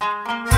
Bye.